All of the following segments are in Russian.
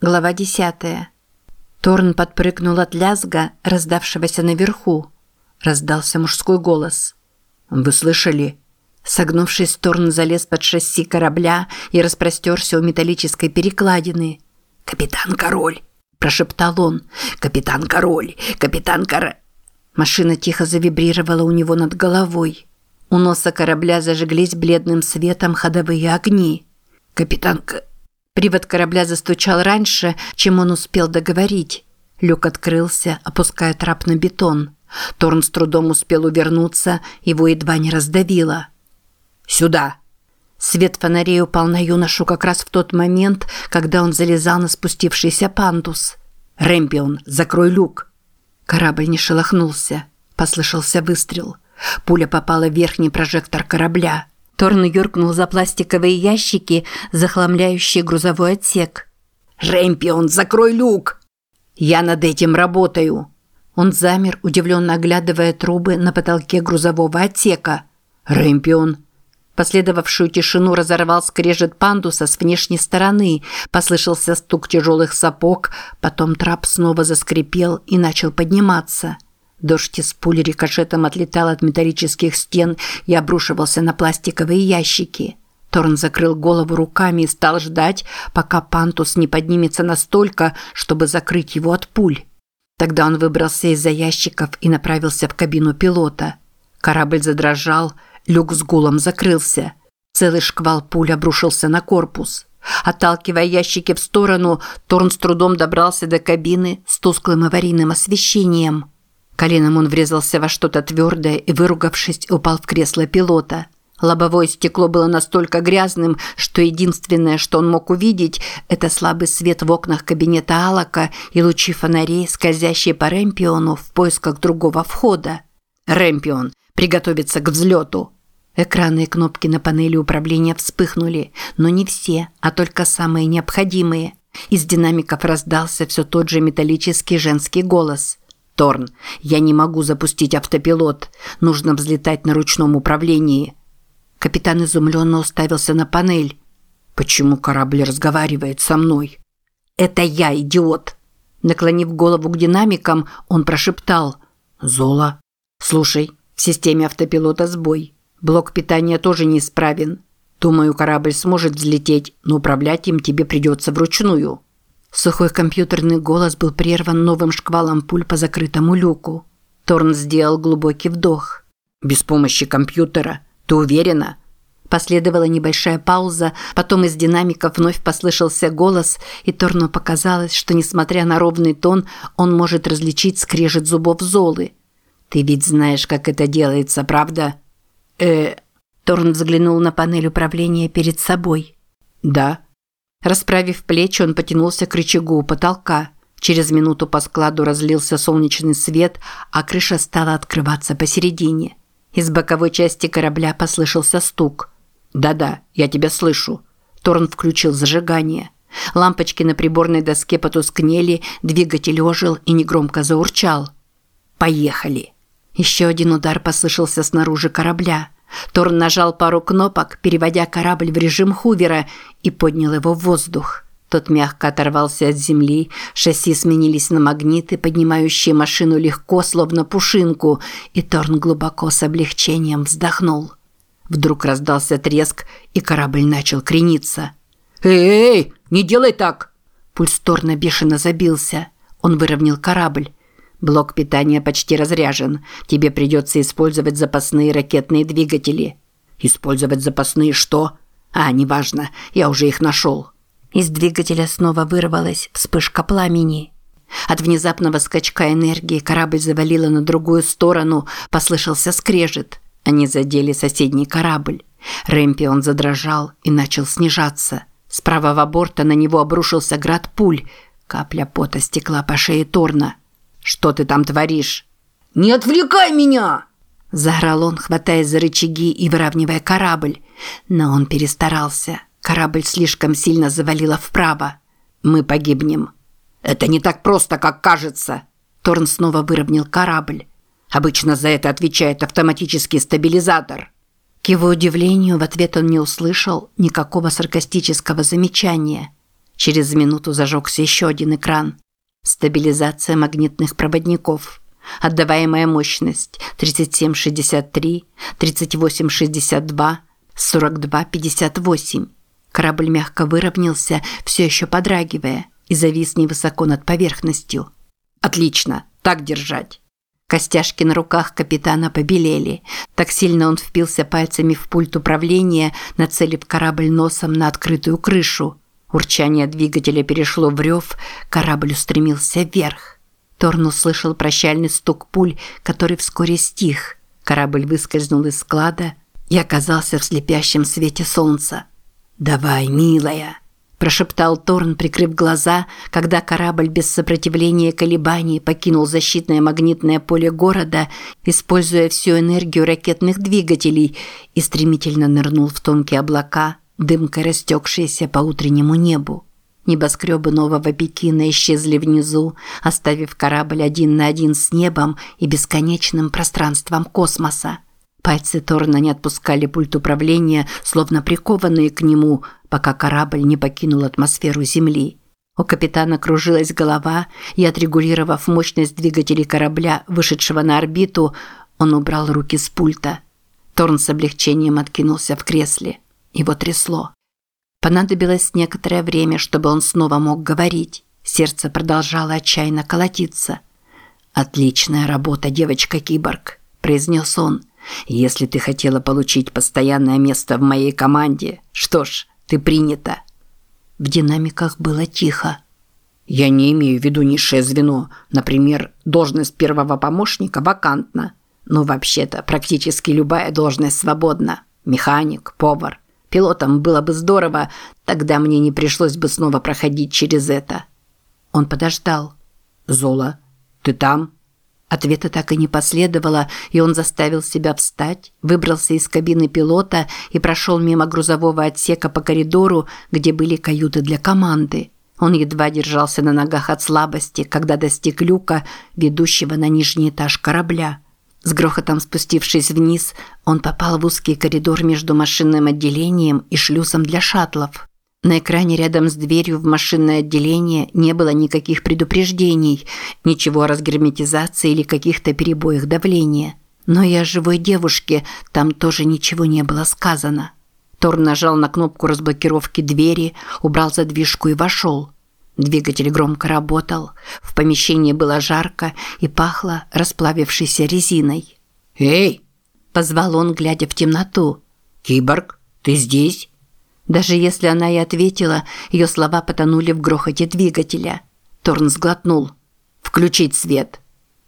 Глава 10. Торн подпрыгнул от лязга, раздавшегося наверху. Раздался мужской голос. «Вы слышали?» Согнувшись, Торн залез под шасси корабля и распростерся у металлической перекладины. «Капитан Король!» – прошептал он. «Капитан Король! Капитан Король!» Машина тихо завибрировала у него над головой. У носа корабля зажглись бледным светом ходовые огни. «Капитан К...» Привод корабля застучал раньше, чем он успел договорить. Люк открылся, опуская трап на бетон. Торн с трудом успел увернуться, его едва не раздавило. «Сюда!» Свет фонарей упал на юношу как раз в тот момент, когда он залезал на спустившийся пандус. «Рэмпион, закрой люк!» Корабль не шелохнулся. Послышался выстрел. Пуля попала в верхний прожектор корабля. Торн юркнул за пластиковые ящики, захламляющие грузовой отсек. «Рэмпион, закрой люк!» «Я над этим работаю!» Он замер, удивленно оглядывая трубы на потолке грузового отсека. «Рэмпион!» Последовавшую тишину разорвал скрежет пандуса с внешней стороны, послышался стук тяжелых сапог, потом трап снова заскрипел и начал подниматься. Дождь из пуль рикошетом отлетал от металлических стен и обрушивался на пластиковые ящики. Торн закрыл голову руками и стал ждать, пока пантус не поднимется настолько, чтобы закрыть его от пуль. Тогда он выбрался из-за ящиков и направился в кабину пилота. Корабль задрожал, люк с гулом закрылся. Целый шквал пуль обрушился на корпус. Отталкивая ящики в сторону, Торн с трудом добрался до кабины с тусклым аварийным освещением – Коленом он врезался во что-то твердое и, выругавшись, упал в кресло пилота. Лобовое стекло было настолько грязным, что единственное, что он мог увидеть, это слабый свет в окнах кабинета Алака и лучи фонарей, скользящие по Рэмпиону в поисках другого входа. «Рэмпион, приготовиться к взлету!» Экраны и кнопки на панели управления вспыхнули, но не все, а только самые необходимые. Из динамиков раздался все тот же металлический женский голос – Торн, я не могу запустить автопилот. Нужно взлетать на ручном управлении. Капитан изумленно уставился на панель. Почему корабль разговаривает со мной? Это я, идиот. Наклонив голову к динамикам, он прошептал: "Зола, слушай, в системе автопилота сбой. Блок питания тоже неисправен. Думаю, корабль сможет взлететь, но управлять им тебе придется вручную". Сухой компьютерный голос был прерван новым шквалом пуль по закрытому люку. Торн сделал глубокий вдох. «Без помощи компьютера? Ты уверена?» Последовала небольшая пауза, потом из динамиков вновь послышался голос, и Торну показалось, что, несмотря на ровный тон, он может различить скрежет зубов Золы. «Ты ведь знаешь, как это делается, правда?» «Э...» Торн взглянул на панель управления перед собой. «Да». Расправив плечи, он потянулся к рычагу у потолка. Через минуту по складу разлился солнечный свет, а крыша стала открываться посередине. Из боковой части корабля послышался стук. «Да-да, я тебя слышу». Торн включил зажигание. Лампочки на приборной доске потускнели, двигатель ожил и негромко заурчал. «Поехали!» Еще один удар послышался снаружи корабля. Торн нажал пару кнопок, переводя корабль в режим хувера, и поднял его в воздух. Тот мягко оторвался от земли, шасси сменились на магниты, поднимающие машину легко, словно пушинку, и Торн глубоко с облегчением вздохнул. Вдруг раздался треск, и корабль начал крениться. «Эй, эй, не делай так!» Пульс Торна бешено забился. Он выровнял корабль. Блок питания почти разряжен. Тебе придется использовать запасные ракетные двигатели. Использовать запасные что? А, неважно, я уже их нашел. Из двигателя снова вырвалась вспышка пламени. От внезапного скачка энергии корабль завалило на другую сторону, послышался скрежет. Они задели соседний корабль. Рэмпион задрожал и начал снижаться. С правого борта на него обрушился град пуль. Капля пота стекла по шее Торна. Что ты там творишь?» «Не отвлекай меня!» Заорал он, хватаясь за рычаги и выравнивая корабль. Но он перестарался. Корабль слишком сильно завалило вправо. «Мы погибнем». «Это не так просто, как кажется!» Торн снова выровнял корабль. «Обычно за это отвечает автоматический стабилизатор». К его удивлению, в ответ он не услышал никакого саркастического замечания. Через минуту зажегся еще один экран. Стабилизация магнитных проводников. Отдаваемая мощность 3763, 3862, 4258. Корабль мягко выровнялся, все еще подрагивая, и завис невысоко над поверхностью. «Отлично! Так держать!» Костяшки на руках капитана побелели. Так сильно он впился пальцами в пульт управления, нацелив корабль носом на открытую крышу. Урчание двигателя перешло в рев, корабль устремился вверх. Торн услышал прощальный стук пуль, который вскоре стих. Корабль выскользнул из склада и оказался в слепящем свете солнца. «Давай, милая!» – прошептал Торн, прикрыв глаза, когда корабль без сопротивления колебаний покинул защитное магнитное поле города, используя всю энергию ракетных двигателей и стремительно нырнул в тонкие облака, дымкой растекшиеся по утреннему небу. Небоскребы нового Пекина исчезли внизу, оставив корабль один на один с небом и бесконечным пространством космоса. Пальцы Торна не отпускали пульт управления, словно прикованные к нему, пока корабль не покинул атмосферу Земли. У капитана кружилась голова, и, отрегулировав мощность двигателей корабля, вышедшего на орбиту, он убрал руки с пульта. Торн с облегчением откинулся в кресле. Его трясло. Понадобилось некоторое время, чтобы он снова мог говорить. Сердце продолжало отчаянно колотиться. «Отличная работа, девочка-киборг», – произнес он. Если ты хотела получить постоянное место в моей команде, что ж, ты принята. В динамиках было тихо. Я не имею в виду низшее звено. Например, должность первого помощника вакантна. Но вообще-то практически любая должность свободна. Механик, повар. Пилотом было бы здорово, тогда мне не пришлось бы снова проходить через это. Он подождал. Зола, ты там? Ответа так и не последовало, и он заставил себя встать, выбрался из кабины пилота и прошел мимо грузового отсека по коридору, где были каюты для команды. Он едва держался на ногах от слабости, когда достиг люка, ведущего на нижний этаж корабля. С грохотом спустившись вниз, он попал в узкий коридор между машинным отделением и шлюзом для шаттлов. На экране рядом с дверью в машинное отделение не было никаких предупреждений, ничего о разгерметизации или каких-то перебоях давления. Но и о живой девушке там тоже ничего не было сказано. Тор нажал на кнопку разблокировки двери, убрал задвижку и вошел. Двигатель громко работал, в помещении было жарко и пахло расплавившейся резиной. «Эй!» – позвал он, глядя в темноту. «Киборг, ты здесь?» Даже если она и ответила, ее слова потонули в грохоте двигателя. Торн сглотнул. «Включить свет!»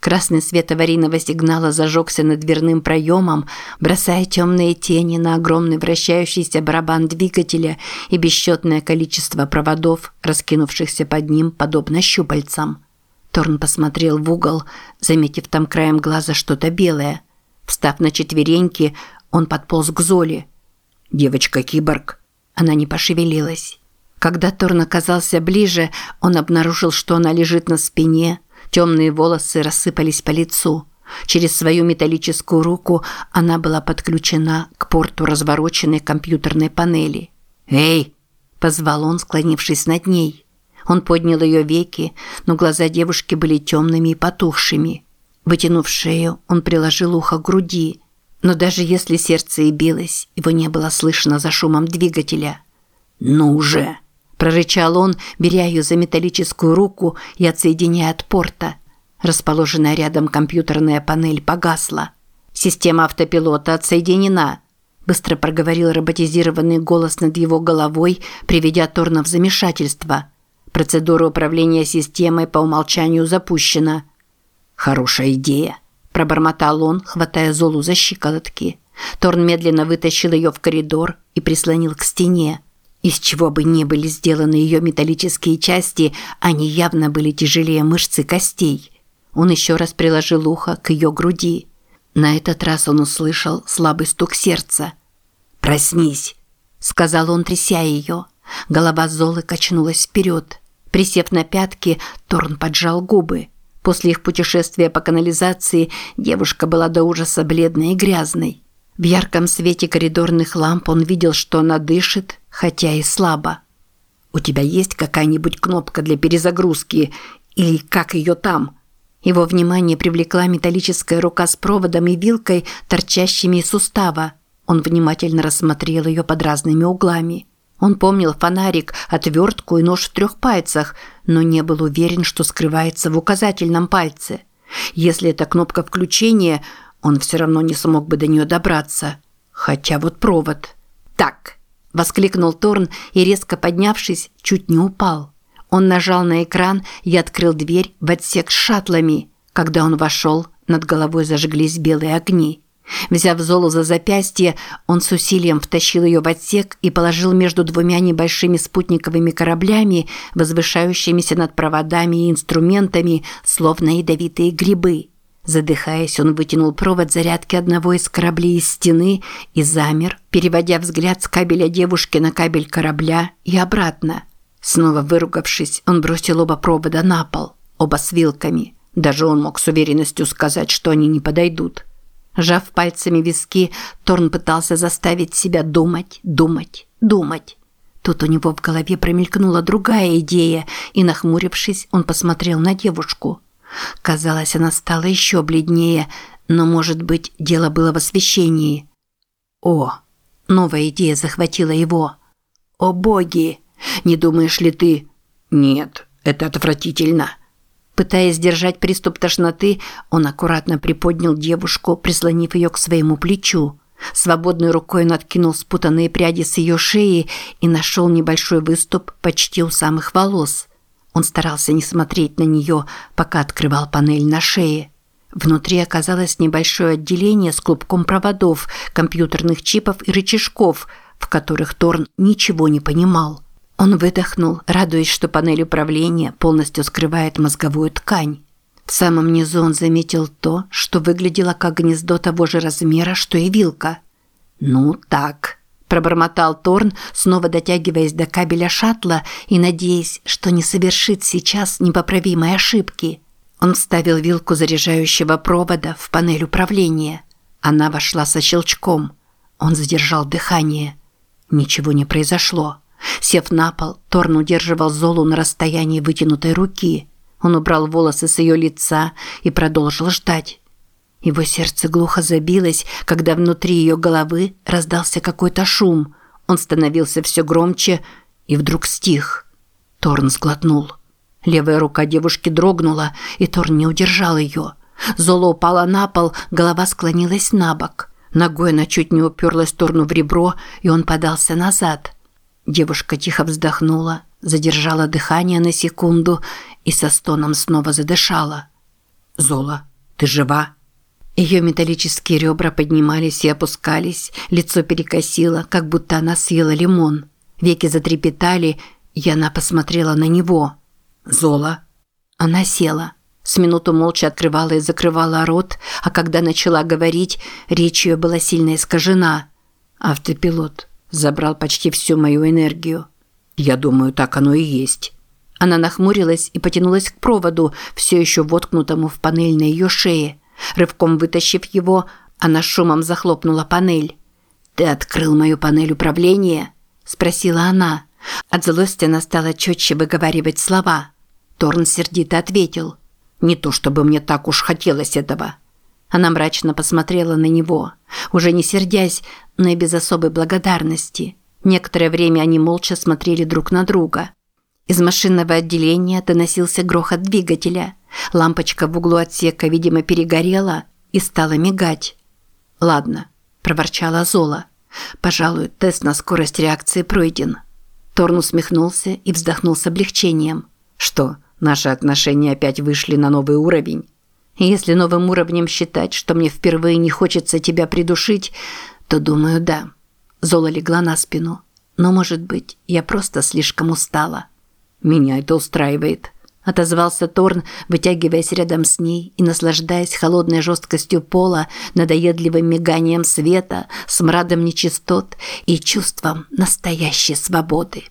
Красный свет аварийного сигнала зажегся над дверным проемом, бросая темные тени на огромный вращающийся барабан двигателя и бесчетное количество проводов, раскинувшихся под ним, подобно щупальцам. Торн посмотрел в угол, заметив там краем глаза что-то белое. Встав на четвереньки, он подполз к Золе. «Девочка-киборг», она не пошевелилась. Когда Торн оказался ближе, он обнаружил, что она лежит на спине, темные волосы рассыпались по лицу. Через свою металлическую руку она была подключена к порту развороченной компьютерной панели. «Эй!» – позвал он, склонившись над ней. Он поднял ее веки, но глаза девушки были темными и потухшими. Вытянув шею, он приложил ухо к груди – но даже если сердце и билось, его не было слышно за шумом двигателя. «Ну уже!» – прорычал он, беря ее за металлическую руку и отсоединяя от порта. Расположенная рядом компьютерная панель погасла. «Система автопилота отсоединена», – быстро проговорил роботизированный голос над его головой, приведя Торна в замешательство. «Процедура управления системой по умолчанию запущена». «Хорошая идея», пробормотал он, хватая Золу за щиколотки. Торн медленно вытащил ее в коридор и прислонил к стене. Из чего бы ни были сделаны ее металлические части, они явно были тяжелее мышц и костей. Он еще раз приложил ухо к ее груди. На этот раз он услышал слабый стук сердца. «Проснись», – сказал он, тряся ее. Голова Золы качнулась вперед. Присев на пятки, Торн поджал губы. После их путешествия по канализации девушка была до ужаса бледной и грязной. В ярком свете коридорных ламп он видел, что она дышит, хотя и слабо. у тебя есть какая-нибудь кнопка для перезагрузки? Или как ее там?» Его внимание привлекла металлическая рука с проводом и вилкой, торчащими из сустава. Он внимательно рассмотрел ее под разными углами. Он помнил фонарик, отвертку и нож в трех пальцах, но не был уверен, что скрывается в указательном пальце. Если это кнопка включения, он все равно не смог бы до нее добраться. Хотя вот провод. «Так!» – воскликнул Торн и, резко поднявшись, чуть не упал. Он нажал на экран и открыл дверь в отсек с шаттлами. Когда он вошел, над головой зажглись белые огни. Взяв Золу за запястье, он с усилием втащил ее в отсек и положил между двумя небольшими спутниковыми кораблями, возвышающимися над проводами и инструментами, словно ядовитые грибы. Задыхаясь, он вытянул провод зарядки одного из кораблей из стены и замер, переводя взгляд с кабеля девушки на кабель корабля и обратно. Снова выругавшись, он бросил оба провода на пол, оба с вилками. Даже он мог с уверенностью сказать, что они не подойдут. Жав пальцами виски, Торн пытался заставить себя думать, думать, думать. Тут у него в голове промелькнула другая идея, и, нахмурившись, он посмотрел на девушку. Казалось, она стала еще бледнее, но, может быть, дело было в освещении. О, новая идея захватила его. О боги, не думаешь ли ты? Нет, это отвратительно. Пытаясь сдержать приступ тошноты, он аккуратно приподнял девушку, прислонив ее к своему плечу. Свободной рукой он откинул спутанные пряди с ее шеи и нашел небольшой выступ почти у самых волос. Он старался не смотреть на нее, пока открывал панель на шее. Внутри оказалось небольшое отделение с клубком проводов, компьютерных чипов и рычажков, в которых Торн ничего не понимал. Он выдохнул, радуясь, что панель управления полностью скрывает мозговую ткань. В самом низу он заметил то, что выглядело как гнездо того же размера, что и вилка. «Ну так», – пробормотал Торн, снова дотягиваясь до кабеля шаттла и надеясь, что не совершит сейчас непоправимой ошибки. Он вставил вилку заряжающего провода в панель управления. Она вошла со щелчком. Он задержал дыхание. Ничего не произошло. Сев на пол, Торн удерживал Золу на расстоянии вытянутой руки. Он убрал волосы с ее лица и продолжил ждать. Его сердце глухо забилось, когда внутри ее головы раздался какой-то шум. Он становился все громче и вдруг стих. Торн сглотнул. Левая рука девушки дрогнула, и Торн не удержал ее. Зола упала на пол, голова склонилась на бок. Ногой она чуть не уперлась Торну в ребро, и он подался назад – Девушка тихо вздохнула, задержала дыхание на секунду и со стоном снова задышала. «Зола, ты жива?» Ее металлические ребра поднимались и опускались, лицо перекосило, как будто она съела лимон. Веки затрепетали, и она посмотрела на него. «Зола?» Она села. С минуту молча открывала и закрывала рот, а когда начала говорить, речь ее была сильно искажена. «Автопилот, забрал почти всю мою энергию. Я думаю, так оно и есть. Она нахмурилась и потянулась к проводу, все еще воткнутому в панель на ее шее. Рывком вытащив его, она шумом захлопнула панель. «Ты открыл мою панель управления?» – спросила она. От злости она стала четче выговаривать слова. Торн сердито ответил. «Не то чтобы мне так уж хотелось этого». Она мрачно посмотрела на него, уже не сердясь, но и без особой благодарности. Некоторое время они молча смотрели друг на друга. Из машинного отделения доносился грохот двигателя. Лампочка в углу отсека, видимо, перегорела и стала мигать. «Ладно», – проворчала Зола. «Пожалуй, тест на скорость реакции пройден». Торн усмехнулся и вздохнул с облегчением. «Что, наши отношения опять вышли на новый уровень?» Если новым уровнем считать, что мне впервые не хочется тебя придушить, то, думаю, да. Зола легла на спину. Но, может быть, я просто слишком устала. Меня это устраивает. Отозвался Торн, вытягиваясь рядом с ней и наслаждаясь холодной жесткостью пола, надоедливым миганием света, смрадом нечистот и чувством настоящей свободы.